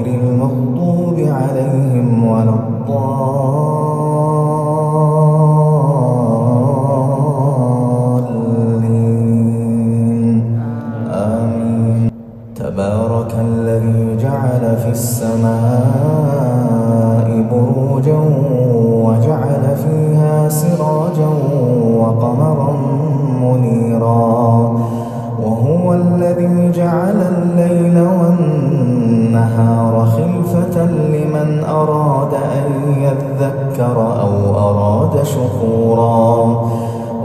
غير المغضوب يذكر أو أراد شكورا.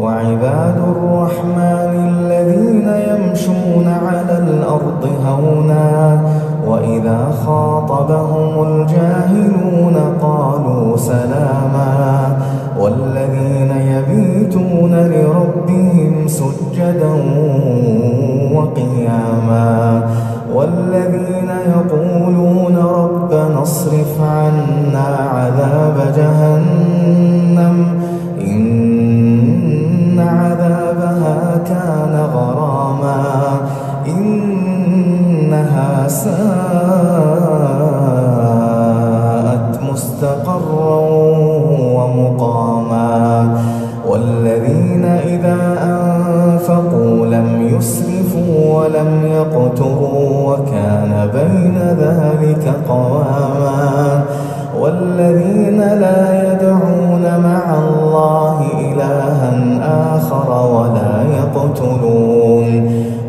وعباد الرحمن الذين يمشون على الأرض هونا وإذا خاطبهم الجاهلون قالوا سلاما. والذين يبيتون لربهم سجدا وقياما. والذين يقولون ربنا اصرف عنا عذاب جهنم. ولم يقتروا وكان بين ذلك قواما. والذين لا يدعون مع الله إلها آخر ولا يقتلون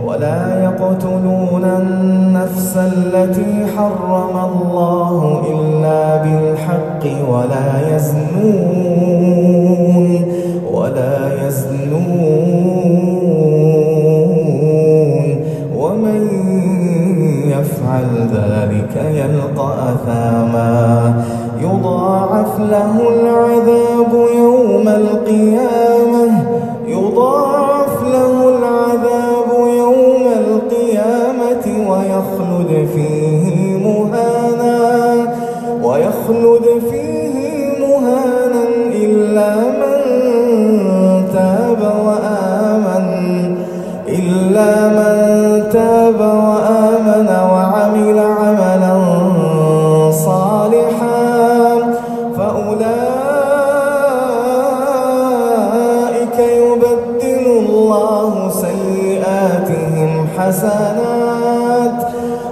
ولا يقتلون النفس التي حرم الله إلا بالحق ولا يزنون ولا يزنون يفعل ذلك يلقى أثاما. يضاعف له العذاب يوم القيامة. يضاعف له العذاب يوم القيامة ويخلد فيه مهانا. ويخلد فيه مهانا إلا من تاب وآمن. إلا من تاب فأولئك يبدل الله سيئاتهم حسنات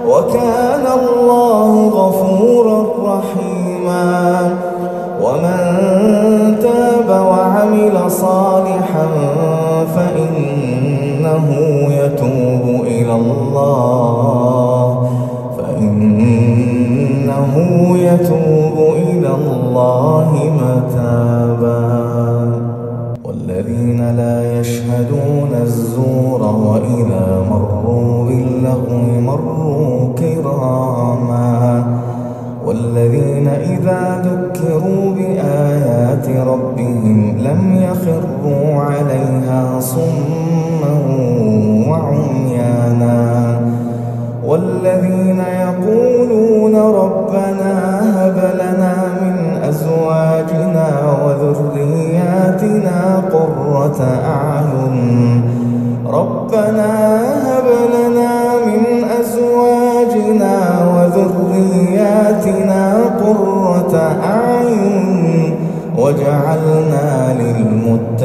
وكان الله غفورا رحيما الله متابا. والذين لا يشهدون الزور وإذا مروا باللغو مروا كراما. والذين إذا ذكروا بآيات ربهم لم يخروا عليها صما وعميانا. والذين يقولون